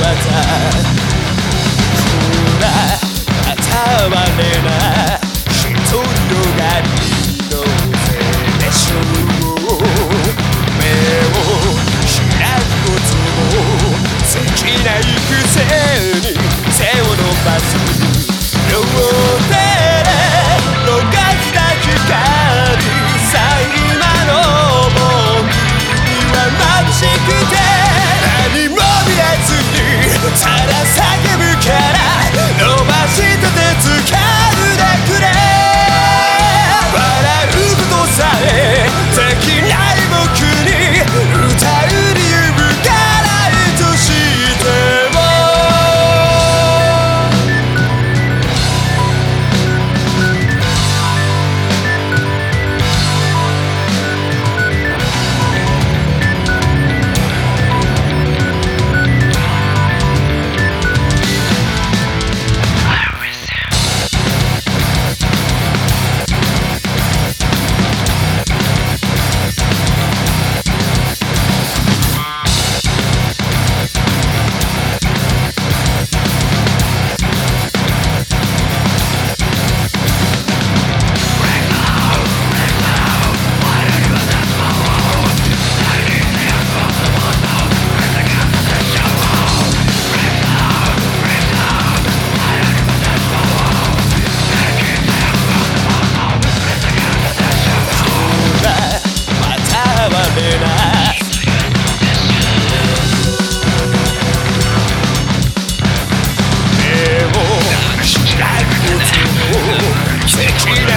better music.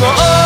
Oh.